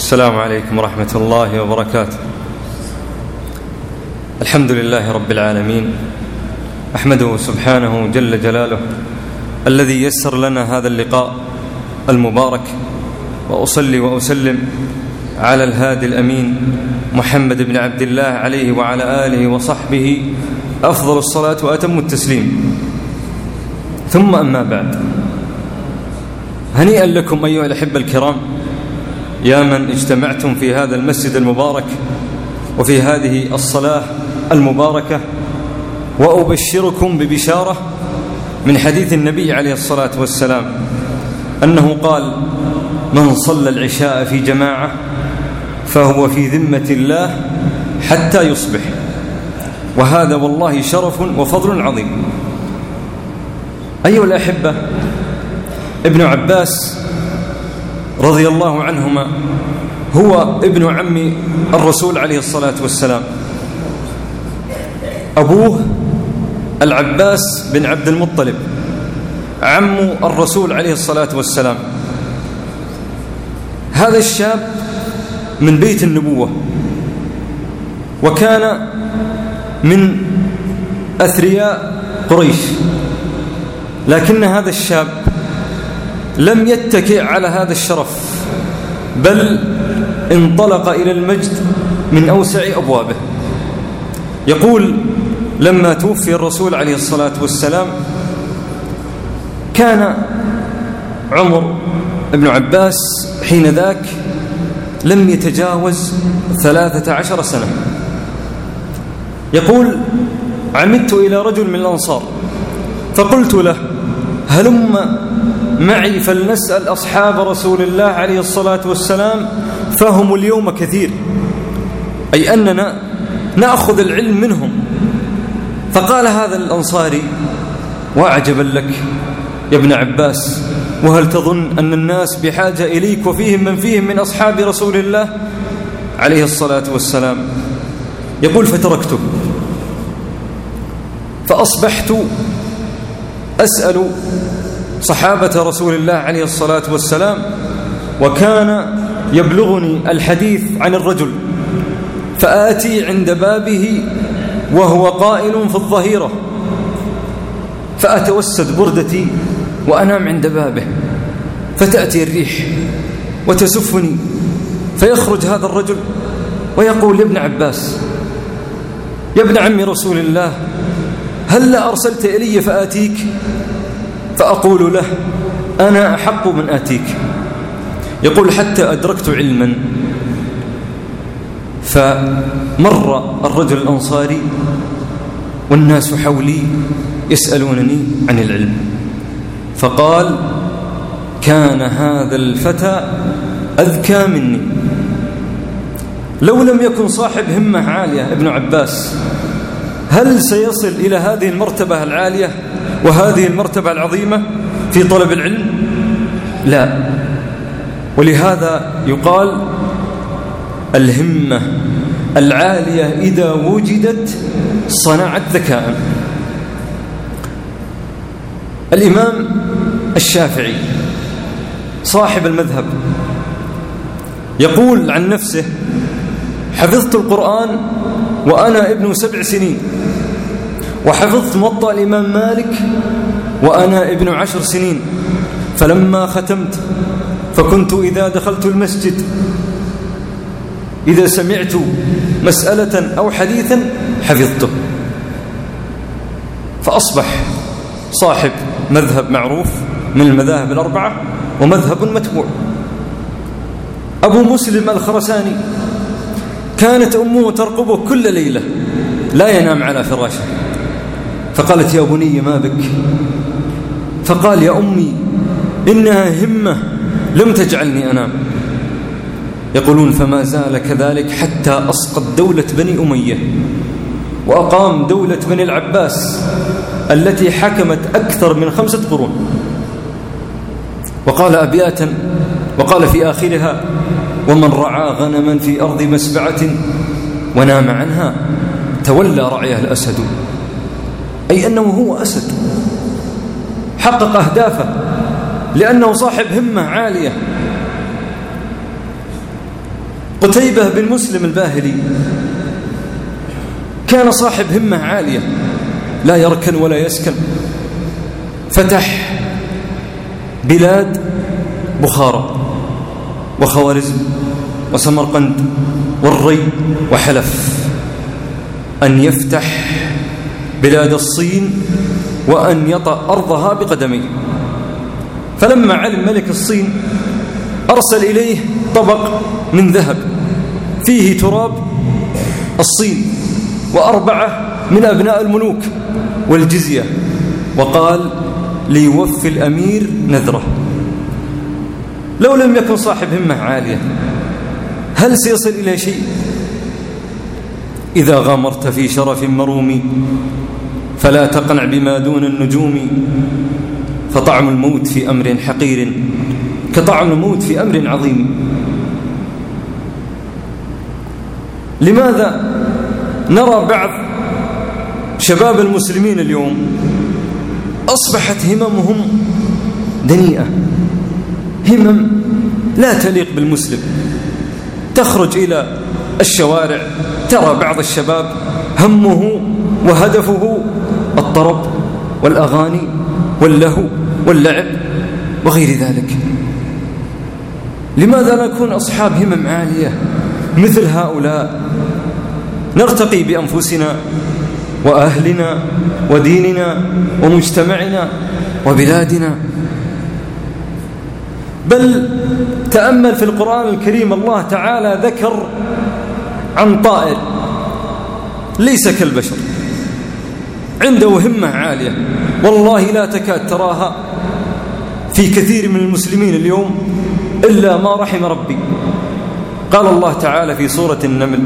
السلام عليكم ورحمة الله وبركاته. الحمد لله رب العالمين. أحمده سبحانه جل جلاله الذي يسر لنا هذا اللقاء المبارك وأصلي وأسلم على الهادي الأمين محمد بن عبد الله عليه وعلى آله وصحبه. أفضل الصلاة وأتم التسليم. ثم أما بعد. هنيئا لكم أيها الأحبة الكرام يا من اجتمعتم في هذا المسجد المبارك وفي هذه الصلاة المباركة وأبشركم ببشارة من حديث النبي عليه الصلاة والسلام أنه قال من صلى العشاء في جماعة فهو في ذمة الله حتى يصبح وهذا والله شرف وفضل عظيم. أيها الأحبة ابن عباس رضي الله عنهما هو ابن عم الرسول عليه الصلاة والسلام. أبوه العباس بن عبد المطلب عم الرسول عليه الصلاة والسلام. هذا الشاب من بيت النبوة وكان من أثرياء قريش لكن هذا الشاب لم يتكئ على هذا الشرف بل انطلق إلى المجد من أوسع أبوابه. يقول لما توفي الرسول عليه الصلاة والسلام كان عمر بن عباس حين ذاك لم يتجاوز ثلاثة عشر سنة. يقول عمدت إلى رجل من الأنصار فقلت له هلم معي فلنسأل أصحاب رسول الله عليه الصلاة والسلام فهم اليوم كثير. أي أننا نأخذ العلم منهم. فقال هذا الأنصاري وأعجبا لك يا ابن عباس وهل تظن أن الناس بحاجة إليك وفيهم من فيهم من أصحاب رسول الله؟ عليه الصلاة والسلام. يقول فتركته. فأصبحت أسأل صحابة رسول الله عليه الصلاة والسلام وكان يبلغني الحديث عن الرجل فآتي عند بابه وهو قائل في الظهيرة فأتوسد بردتي وأنام عند بابه فتأتي الريح وتسفني فيخرج هذا الرجل ويقول يا ابن عباس يا ابن عم رسول الله هل لا أرسلت إلي فآتيك؟ فأقول له أنا أحق من آتيك. يقول حتى أدركت علما. فمر الرجل الأنصاري والناس حولي يسألونني عن العلم. فقال كان هذا الفتى أذكى مني. لو لم يكن صاحب همة عالية ابن عباس هل سيصل إلى هذه المرتبة العالية؟ وهذه المرتبة العظيمة في طلب العلم؟ لا. ولهذا يقال الهمة العالية إذا وجدت صنعت ذكاء. الإمام الشافعي صاحب المذهب يقول عن نفسه حفظت القرآن وأنا ابن سبع سنين. وحفظت موطأ الإمام مالك وأنا ابن عشر سنين. فلما ختمت فكنت إذا دخلت المسجد إذا سمعت مسألة أو حديثا حفظته. فأصبح صاحب مذهب معروف من المذاهب الأربعة ومذهب متبوع. أبو مسلم الخرساني كانت أمه ترقبه كل ليلة لا ينام على فراشه. فقالت يا بني ما بك؟ فقال يا أمي إنها همة لم تجعلني أنام. يقولون فما زال كذلك حتى أسقط دولة بني أمية وأقام دولة بني العباس التي حكمت أكثر من خمسة قرون. وقال أبياتا. وقال في آخرها ومن رعى غنما في أرض مسبعة ونام عنها تولى رعيها الأسد. أي أنه هو أسد. حقق أهدافه لأنه صاحب همة عالية. قتيبة بن مسلم الباهلي كان صاحب همة عالية. لا يركن ولا يسكن. فتح بلاد بخارى وخوارزم وسمرقند والري وحلف أن يفتح بلاد الصين وأن يطأ أرضها بقدميه فلما علم ملك الصين أرسل إليه طبق من ذهب فيه تراب الصين وأربعة من أبناء الملوك والجزية وقال ليوفي الأمير نذره. لو لم يكن صاحب همة عالية هل سيصل إلى شيء؟ إذا غامرت في شرف مروم فلا تقنع بما دون النجوم. فطعم الموت في أمر حقير كطعم الموت في أمر عظيم. لماذا نرى بعض شباب المسلمين اليوم أصبحت هممهم دنيئة همم لا تليق بالمسلم. تخرج إلى الشوارع. ترى بعض الشباب همه وهدفه الطرب والأغاني واللهو واللعب وغير ذلك. لماذا نكون أصحاب همم عالية مثل هؤلاء؟ نرتقي بأنفسنا وأهلنا وديننا ومجتمعنا وبلادنا. بل تأمل في القرآن الكريم الله تعالى ذكر عن طائر. ليس كالبشر. عنده همة عالية. والله لا تكاد تراها في كثير من المسلمين اليوم إلا ما رحم ربي. قال الله تعالى في سورة النمل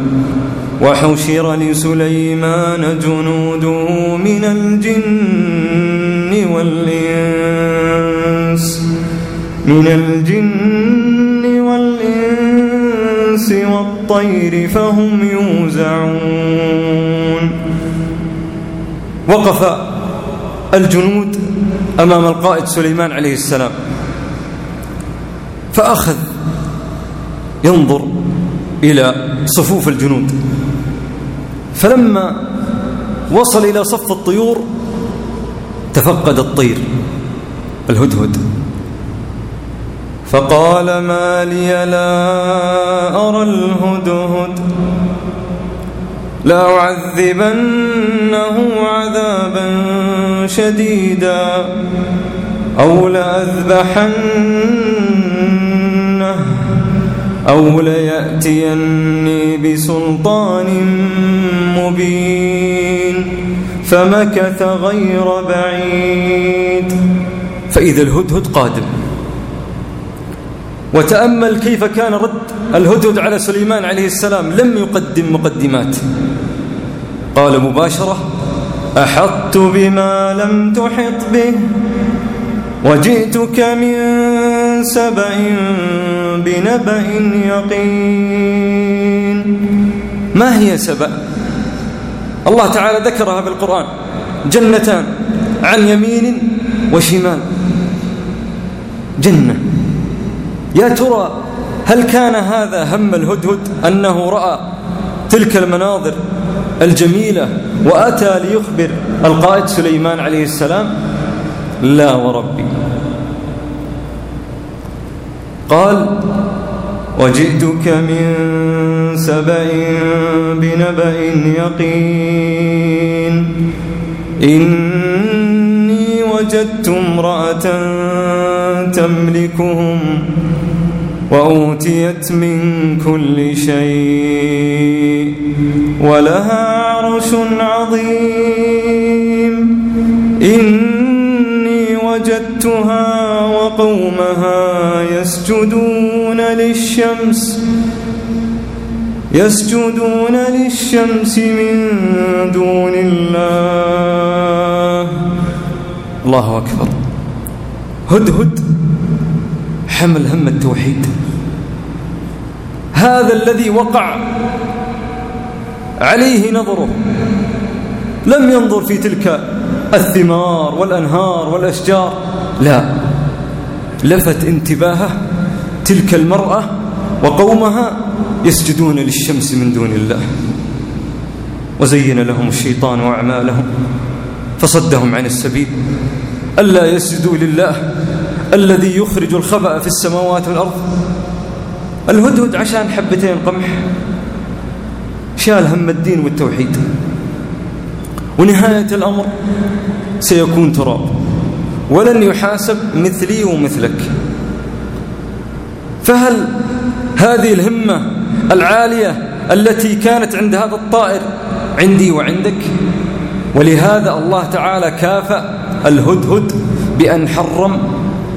وحشر لسليمان جنوده من الجن والإنس. من الجن والإنس والطير فهم يوزعون. وقف الجنود أمام القائد سليمان عليه السلام. فأخذ ينظر إلى صفوف الجنود. فلما وصل إلى صف الطيور تفقد الطير الهدهد. فقال ما لي لا أرى الهدهد. لأعذبنه عذابا شديدا أو لأذبحنه أو ليأتيني بسلطان مبين فمكث غير بعيد. فإذا الهدهد قادم. وتأمل كيف كان رد الهدهد على سليمان عليه السلام لم يقدم مقدمات. قال مباشرة أحطت بما لم تحط به وجئتك من سبأ بنبأ يقين. ما هي سبأ؟ الله تعالى ذكرها بالقرآن. جنتان عن يمين وشمال. جنة. يا ترى هل كان هذا هم الهدهد أنه رأى تلك المناظر الجميلة وأتى ليخبر القائد سليمان عليه السلام؟ لا وربي. قال وجئتك من سبأ بنبأ يقين. إني وجدت امرأة تملكهم وأوتيت من كل شيء ولها عرش عظيم. إني وجدتها وقومها يسجدون للشمس يسجدون للشمس من دون الله. الله أكبر. هدهد حمل هم التوحيد. هذا الذي وقع عليه نظره. لم ينظر في تلك الثمار والأنهار والأشجار. لا. لفت انتباهه تلك المرأة وقومها يسجدون للشمس من دون الله. وزين لهم الشيطان أعمالهم. فصدهم عن السبيل. ألا يسجدوا لله الذي يخرج الخبأ في السماوات والأرض. الهدهد عشان حبتين قمح. شال هم الدين والتوحيد. ونهاية الأمر سيكون تراب. ولن يحاسب مثلي ومثلك. فهل هذه الهمة العالية التي كانت عند هذا الطائر عندي وعندك؟ ولهذا الله تعالى كافأ الهدهد بأن حرم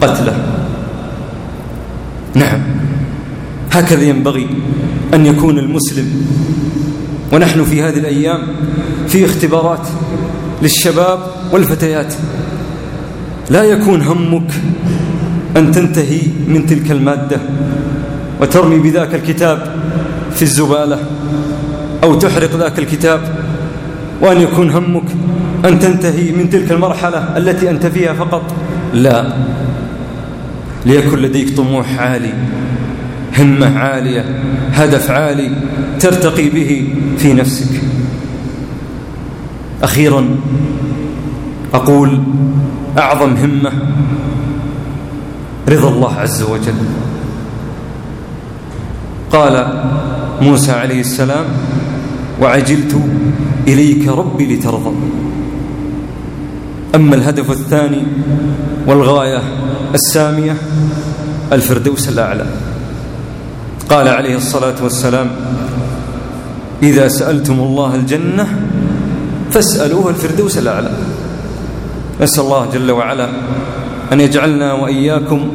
قتله. نعم. هكذا ينبغي أن يكون المسلم. ونحن في هذه الأيام في اختبارات للشباب والفتيات. لا يكون همك أن تنتهي من تلك المادة وترمي بذاك الكتاب في الزبالة أو تحرق ذاك الكتاب وأن يكون همك أن تنتهي من تلك المرحلة التي أنت فيها فقط؟ لا. ليكن لديك طموح عالي همة عالية هدف عالي ترتقي به في نفسك. أخيرا أقول أعظم همة رضا الله عز وجل. قال موسى عليه السلام وعجلت إليك ربي لترضى أما الهدف الثاني والغاية السامية الفردوس الأعلى. قال عليه الصلاة والسلام إذا سألتم الله الجنة فاسألوه الفردوس الأعلى. نسأل الله جل وعلا أن يجعلنا وإياكم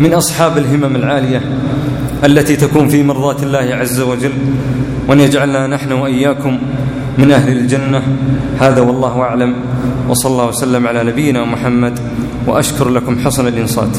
من أصحاب الهمم العالية التي تكون في مرضات الله عز وجل وأن يجعلنا نحن وإياكم من أهل الجنة. هذا والله أعلم. وصلى الله وسلم على نبينا محمد وأشكر لكم حسن الإنصات.